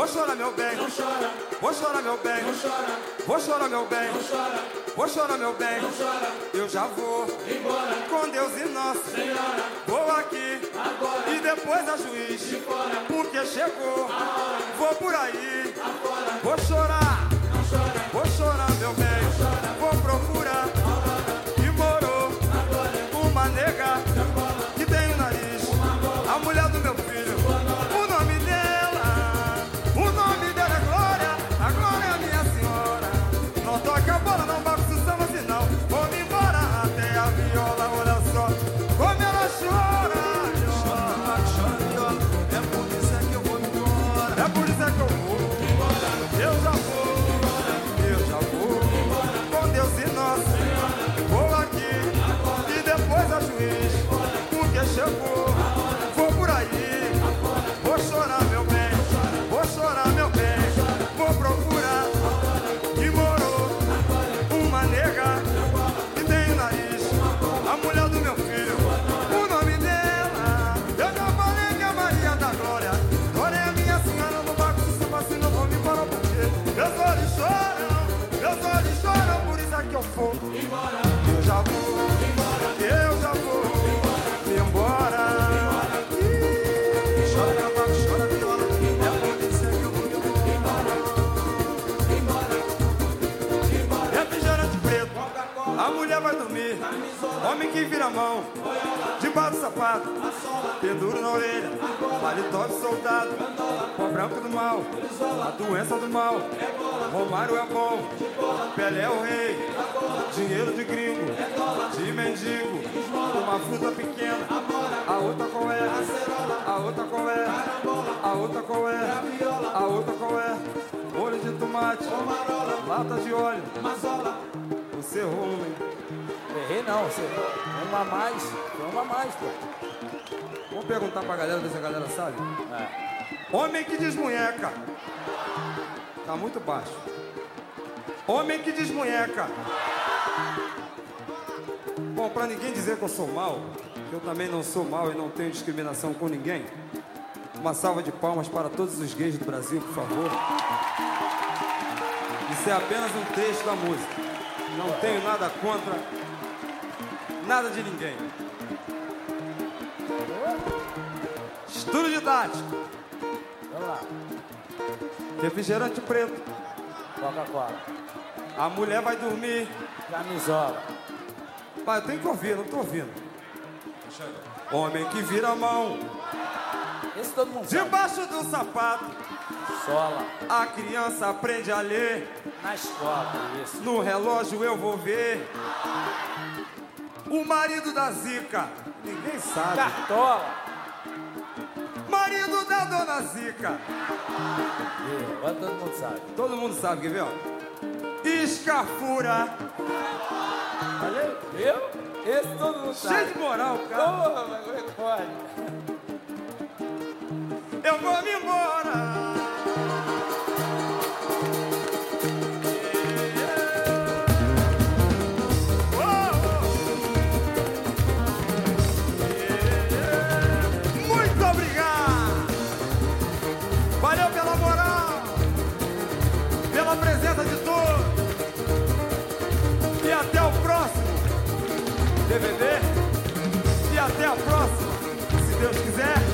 Vou chorar, meu bem. Não chora, Vou chorar, meu bem. não chora, Vou chorar, meu bem. não chora, Vou chorar, meu bem. não chora. Eu já vou Embora, com Deus e nosso. Senhora, Vou aqui agora, e depois a juiz. de fora, Porque chegou. Vou por aí. afora. Vou chorar. Não chora, Vou chorar, meu bem. Vou Porque chegou, vou por aí. Vou chorar, meu bem. Vou chorar, meu bem. Vou procurar. E morou uma nega que tem o nariz. A mulher do meu filho. O nome dela. Eu já falei que é Maria da Glória. Glória é minha senhora no barco se assim não vou me parar porque meus olhos choram, meus olhos choram, por isso é que eu vou. Eu dormir. Homem que vira a mão, debaixo do sapato, penduro na orelha, paletó de soldado, pó branco do mal, a doença do mal, Romário é bom, Pelé é o rei, dinheiro de gringo, de mendigo, uma fruta pequena, a outra qual é, a outra qual é, a outra qual é, a outra qual é, olho de tomate, lata de óleo, você homem. Errei não, você. Uma a mais. Foi uma a mais, pô. Vamos perguntar pra galera, ver se a galera sabe. É. Homem que desmunheca. Tá muito baixo. Homem que desmunheca. Bom, pra ninguém dizer que eu sou mal, que eu também não sou mal e não tenho discriminação com ninguém, uma salva de palmas para todos os gays do Brasil, por favor. Isso é apenas um trecho da música. Não tenho nada contra nada de ninguém. Estudo didático. Vamos lá. Refrigerante preto. Coca-Cola. A mulher vai dormir. Camisola. Pai, eu tenho que ouvir, não tô ouvindo. Homem que vira a mão Esse todo mundo sabe. debaixo do sapato. Sola. A criança aprende a ler. Na escola, isso. No relógio eu vou ver. O marido da Zica. Ninguém sabe. Cartola. Marido da dona Zica. Agora todo mundo sabe. Todo mundo sabe, quer ver? ó? Escafura. Aí. Viu? Esse todo mundo sabe. Cheio de moral, cara. Porra, mas como é que pode? DVD. E até a próxima, se Deus quiser.